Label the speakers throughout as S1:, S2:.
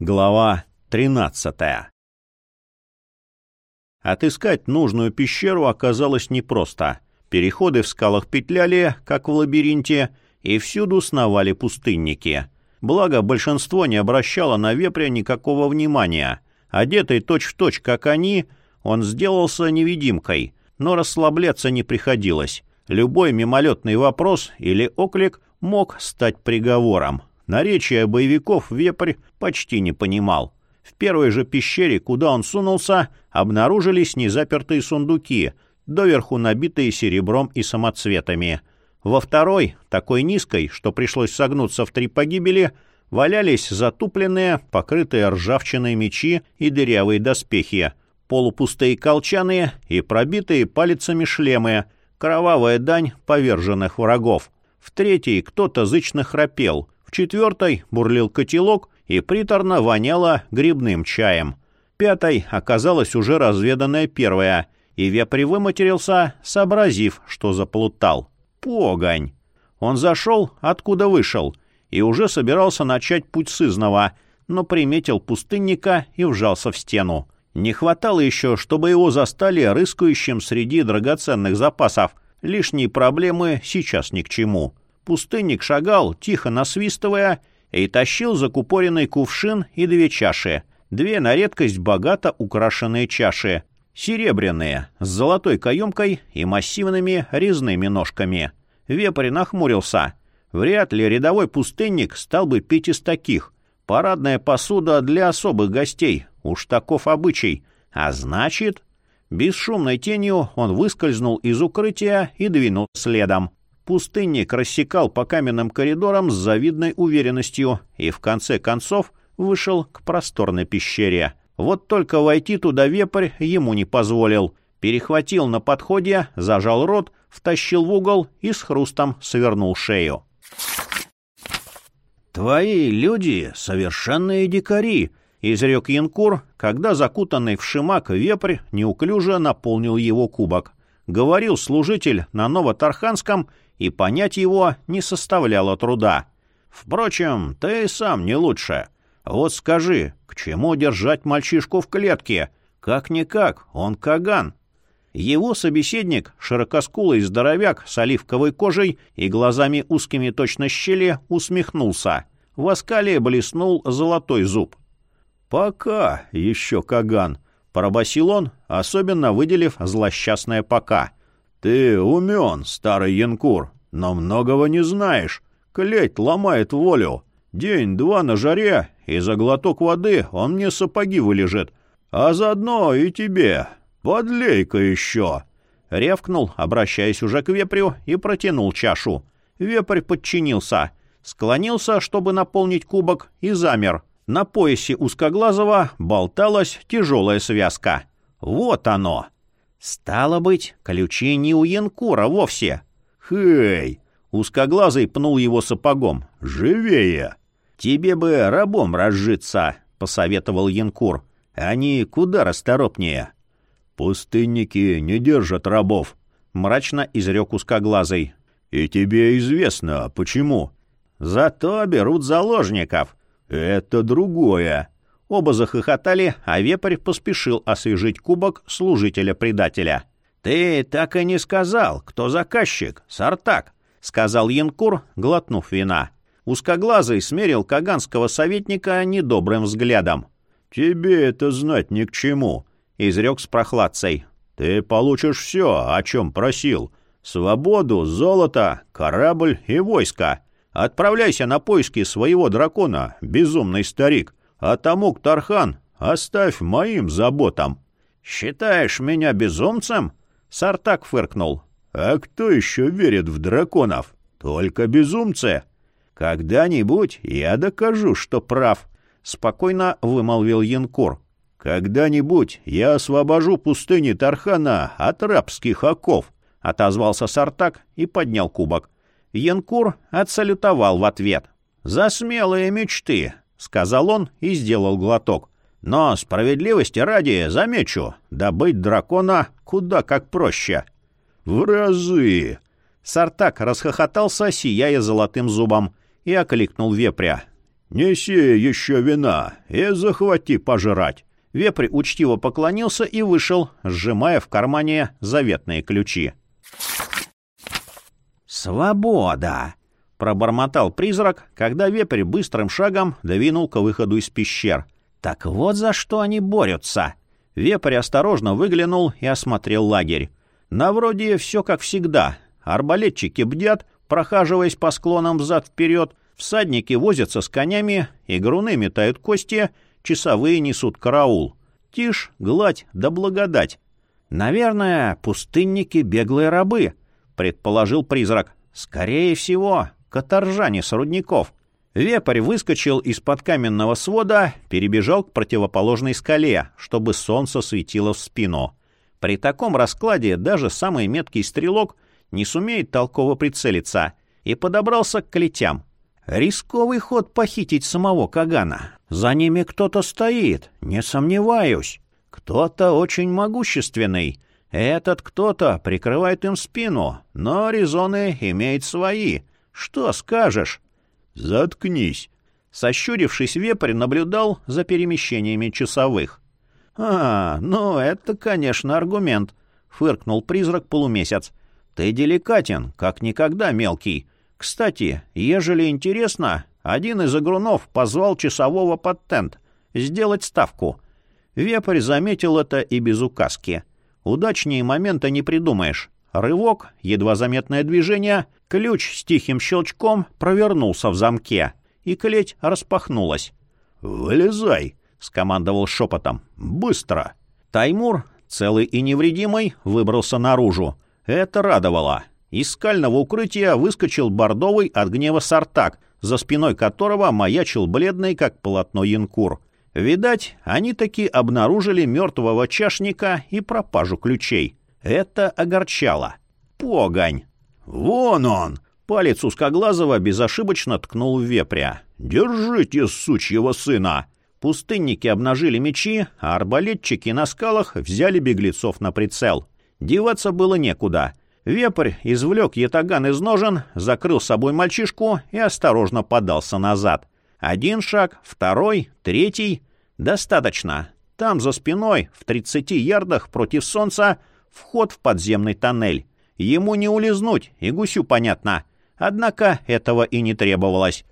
S1: Глава 13 Отыскать нужную пещеру оказалось непросто. Переходы в скалах петляли, как в лабиринте, и всюду сновали пустынники. Благо, большинство не обращало на вепря никакого внимания. Одетый точь-в-точь, точь, как они, он сделался невидимкой, но расслабляться не приходилось. Любой мимолетный вопрос или оклик мог стать приговором. Наречия боевиков вепрь почти не понимал. В первой же пещере, куда он сунулся, обнаружились незапертые сундуки, доверху набитые серебром и самоцветами. Во второй, такой низкой, что пришлось согнуться в три погибели, валялись затупленные, покрытые ржавчиной мечи и дырявые доспехи, полупустые колчаны и пробитые палицами шлемы, кровавая дань поверженных врагов. В третьей кто-то зычно храпел — в четвертой бурлил котелок и приторно воняло грибным чаем. Пятой оказалась уже разведанная первая, и Вепри выматерился, сообразив, что заплутал. Погонь! Он зашел, откуда вышел, и уже собирался начать путь сызнова, но приметил пустынника и вжался в стену. Не хватало еще, чтобы его застали рыскающим среди драгоценных запасов. Лишние проблемы сейчас ни к чему. Пустынник шагал, тихо насвистывая, и тащил закупоренный кувшин и две чаши. Две на редкость богато украшенные чаши. Серебряные, с золотой каемкой и массивными резными ножками. Вепрь нахмурился. Вряд ли рядовой пустынник стал бы пить из таких. Парадная посуда для особых гостей. Уж таков обычай. А значит... Бесшумной тенью он выскользнул из укрытия и двинул следом. Пустынник рассекал по каменным коридорам с завидной уверенностью и в конце концов вышел к просторной пещере. Вот только войти туда вепрь ему не позволил. Перехватил на подходе, зажал рот, втащил в угол и с хрустом свернул шею. «Твои люди — совершенные дикари», — изрек Янкур, когда закутанный в шимак вепрь неуклюже наполнил его кубок. Говорил служитель на Новотарханском и понять его не составляло труда. Впрочем, ты сам не лучше. Вот скажи, к чему держать мальчишку в клетке? Как-никак, он Каган. Его собеседник, широкоскулый здоровяк с оливковой кожей и глазами узкими точно щели, усмехнулся. В оскале блеснул золотой зуб. «Пока еще Каган», — пробасил он, особенно выделив злосчастное «пока». «Ты умен, старый янкур, но многого не знаешь. Клеть ломает волю. День-два на жаре, и за глоток воды он мне сапоги вылежит. А заодно и тебе. Подлей-ка еще!» Ревкнул, обращаясь уже к вепрю, и протянул чашу. Вепрь подчинился. Склонился, чтобы наполнить кубок, и замер. На поясе узкоглазого болталась тяжелая связка. «Вот оно!» «Стало быть, ключи не у Янкура вовсе». «Хей!» — узкоглазый пнул его сапогом. «Живее!» «Тебе бы рабом разжиться», — посоветовал Янкур. «Они куда расторопнее». «Пустынники не держат рабов», — мрачно изрек узкоглазый. «И тебе известно, почему». «Зато берут заложников». «Это другое», Оба захохотали, а вепрь поспешил освежить кубок служителя-предателя. «Ты так и не сказал, кто заказчик, Сартак», — сказал Янкур, глотнув вина. Узкоглазый смерил каганского советника недобрым взглядом. «Тебе это знать ни к чему», — изрек с прохладцей. «Ты получишь все, о чем просил. Свободу, золото, корабль и войско. Отправляйся на поиски своего дракона, безумный старик. А тому, Тархан, оставь моим заботам. Считаешь меня безумцем? Сартак фыркнул. А кто еще верит в драконов? Только безумцы. Когда-нибудь я докажу, что прав, спокойно вымолвил Янкур. Когда-нибудь я освобожу пустыни Тархана от рабских оков, отозвался Сартак и поднял кубок. Янкур отсалютовал в ответ. «За смелые мечты! — сказал он и сделал глоток. «Но справедливости ради замечу, добыть дракона куда как проще». «В разы!» Сартак расхохотался, сияя золотым зубом, и окликнул вепря. «Неси еще вина и захвати пожрать».
S2: Вепрь учтиво поклонился и вышел, сжимая в кармане заветные ключи. «Свобода!» — пробормотал призрак, когда вепрь быстрым шагом двинул к выходу из пещер. «Так вот за что они борются!» Вепрь осторожно выглянул и осмотрел лагерь. На вроде все как всегда. Арбалетчики бдят, прохаживаясь по склонам взад-вперед, всадники возятся с конями, игруны метают кости, часовые несут караул. Тишь, гладь да благодать. «Наверное, пустынники — беглые рабы», — предположил призрак. «Скорее всего, каторжане с рудников». Вепрь выскочил из-под каменного свода, перебежал к противоположной скале, чтобы солнце светило в спину. При таком раскладе даже самый меткий стрелок не сумеет толково прицелиться, и подобрался к клетям. Рисковый ход похитить самого Кагана. За ними кто-то стоит, не сомневаюсь. Кто-то очень могущественный. Этот кто-то прикрывает им спину, но резоны имеет свои. Что скажешь?
S1: «Заткнись!»
S2: Сощурившись, вепрь наблюдал за перемещениями часовых. «А, ну это, конечно, аргумент», — фыркнул призрак полумесяц. «Ты деликатен, как никогда мелкий. Кстати, ежели интересно, один из игрунов позвал часового под тент сделать ставку. Вепрь заметил это и без указки. Удачнее момента не придумаешь. Рывок, едва заметное движение, ключ с тихим щелчком провернулся в замке, и клеть распахнулась.
S1: «Вылезай!» — скомандовал шепотом. «Быстро!»
S2: Таймур, целый и невредимый, выбрался наружу. Это радовало. Из скального укрытия выскочил бордовый от гнева сартак, за спиной которого маячил бледный, как полотно янкур. Видать, они таки обнаружили мертвого чашника и пропажу ключей. Это огорчало. Погонь!
S1: «Вон он!»
S2: Палец узкоглазого безошибочно ткнул в вепря.
S1: «Держите, сучьего сына!»
S2: Пустынники обнажили мечи, а арбалетчики на скалах взяли беглецов на прицел. Деваться было некуда. Вепрь извлек ятаган из ножен, закрыл собой мальчишку и осторожно подался назад. Один шаг, второй, третий. Достаточно. Там за спиной, в тридцати ярдах против солнца, вход в подземный тоннель. Ему не улизнуть, и гусю понятно. Однако этого и не требовалось.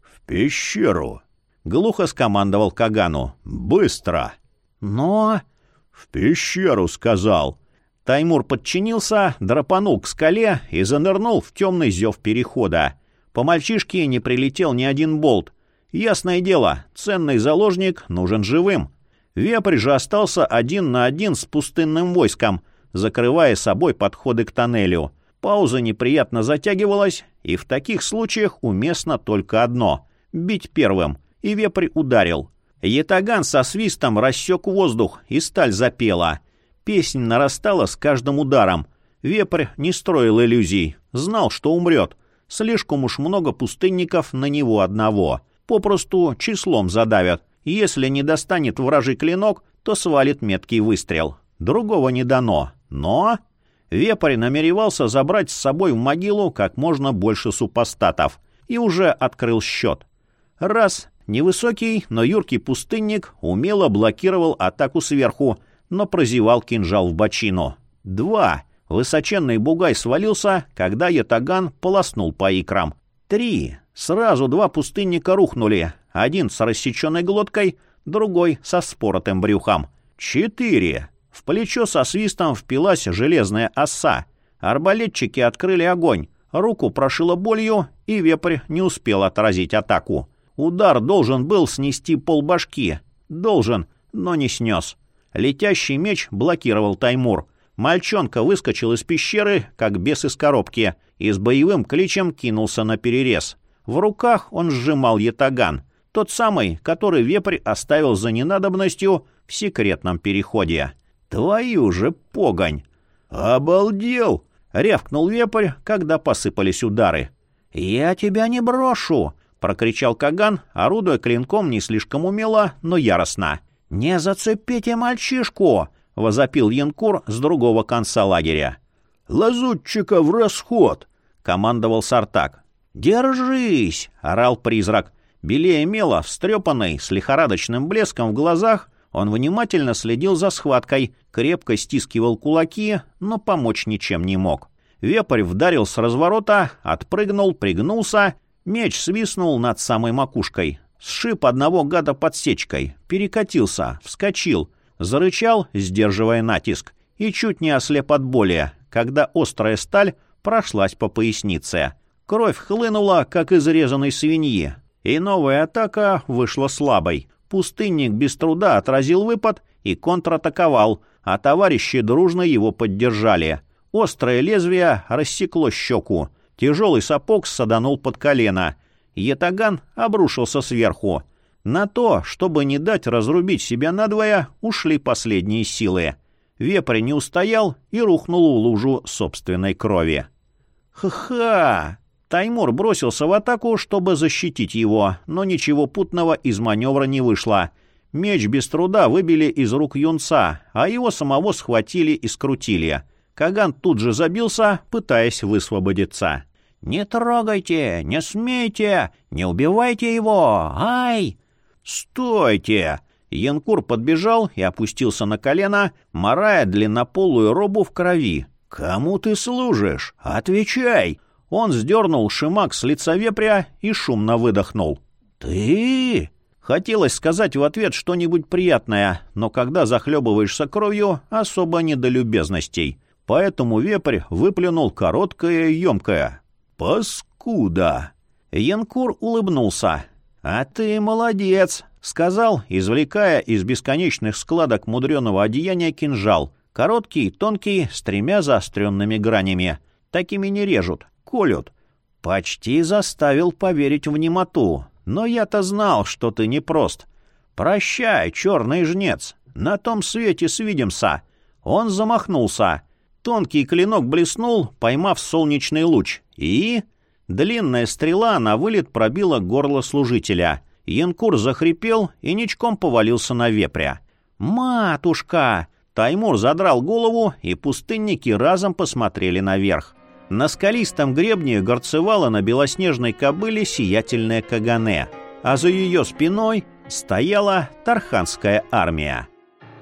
S1: «В пещеру!»
S2: — глухо скомандовал Кагану.
S1: «Быстро!»
S2: «Но...»
S1: «В пещеру!» — сказал.
S2: Таймур подчинился, драпанул к скале и занырнул в темный зев перехода. По мальчишке не прилетел ни один болт. Ясное дело, ценный заложник нужен живым. Вепрь же остался один на один с пустынным войском, закрывая собой подходы к тоннелю. Пауза неприятно затягивалась, и в таких случаях уместно только одно — бить первым, и вепрь ударил. Ятаган со свистом рассек воздух, и сталь запела. Песнь нарастала с каждым ударом. Вепрь не строил иллюзий, знал, что умрет. Слишком уж много пустынников на него одного. Попросту числом задавят. Если не достанет вражий клинок, то свалит меткий выстрел. Другого не дано. Но... Вепрь намеревался забрать с собой в могилу как можно больше супостатов. И уже открыл счет. Раз. Невысокий, но юркий пустынник умело блокировал атаку сверху, но прозевал кинжал в бочину. Два. Высоченный бугай свалился, когда ятаган полоснул по икрам. Три. Сразу два пустынника рухнули. Один с рассеченной глоткой, другой со споротым брюхом. Четыре. В плечо со свистом впилась железная оса. Арбалетчики открыли огонь. Руку прошило болью, и вепрь не успел отразить атаку. Удар должен был снести полбашки. Должен, но не снес. Летящий меч блокировал Таймур. Мальчонка выскочил из пещеры, как бес из коробки, и с боевым кличем кинулся на перерез. В руках он сжимал ятаган. Тот самый, который вепрь оставил за ненадобностью в секретном переходе. «Твою же погонь!»
S1: «Обалдел!»
S2: — рявкнул вепрь, когда посыпались удары. «Я тебя не брошу!» — прокричал Каган, орудуя клинком не слишком умело, но яростно. «Не зацепите мальчишку!» — возопил Янкур с другого конца лагеря.
S1: «Лазутчика в расход!»
S2: — командовал Сартак. «Держись!» — орал призрак.
S1: Белее мела, встрепанный, с лихорадочным блеском в глазах, он внимательно следил за схваткой, крепко стискивал кулаки, но помочь ничем не мог. Вепрь вдарил с разворота, отпрыгнул, пригнулся, меч свистнул над самой макушкой. Сшиб одного гада подсечкой, перекатился, вскочил, зарычал, сдерживая натиск, и чуть не ослеп от боли, когда острая сталь прошлась по пояснице. Кровь хлынула, как из резаной свиньи, и новая атака вышла слабой. Пустынник без труда отразил выпад и контратаковал, а товарищи дружно его поддержали. Острое лезвие рассекло щеку. Тяжелый сапог саданул под колено. Ятаган обрушился сверху. На то, чтобы не дать разрубить себя надвое, ушли последние силы. Вепрь не устоял и рухнул в лужу собственной крови. «Ха-ха!» Таймур бросился в атаку, чтобы защитить его, но ничего путного из маневра не вышло. Меч без труда выбили из рук юнца, а его самого схватили и скрутили. Каган тут же забился, пытаясь высвободиться. «Не трогайте! Не смейте! Не убивайте его! Ай!» «Стойте!» Янкур подбежал и опустился на колено, морая длиннополую робу в крови. «Кому ты служишь? Отвечай!» Он сдернул шимак с лица вепря и шумно выдохнул. «Ты?» Хотелось сказать в ответ что-нибудь приятное, но когда захлебываешься кровью, особо не до любезностей. Поэтому вепрь выплюнул короткое и емкое. «Паскуда!» Янкур улыбнулся. «А ты молодец!» — сказал, извлекая из бесконечных складок мудреного одеяния кинжал. Короткий, тонкий, с тремя заостренными гранями. Такими не режут колют. Почти заставил поверить в немоту. Но я-то знал, что ты непрост. Прощай, черный жнец. На том свете свидимся. Он замахнулся. Тонкий клинок блеснул, поймав солнечный луч. И... Длинная стрела на вылет пробила горло служителя. Янкур захрипел и ничком повалился на вепря. «Матушка!» Таймур задрал голову, и пустынники разом посмотрели наверх. На скалистом гребне горцевала на белоснежной кобыле сиятельная Кагане, а за ее спиной стояла Тарханская армия.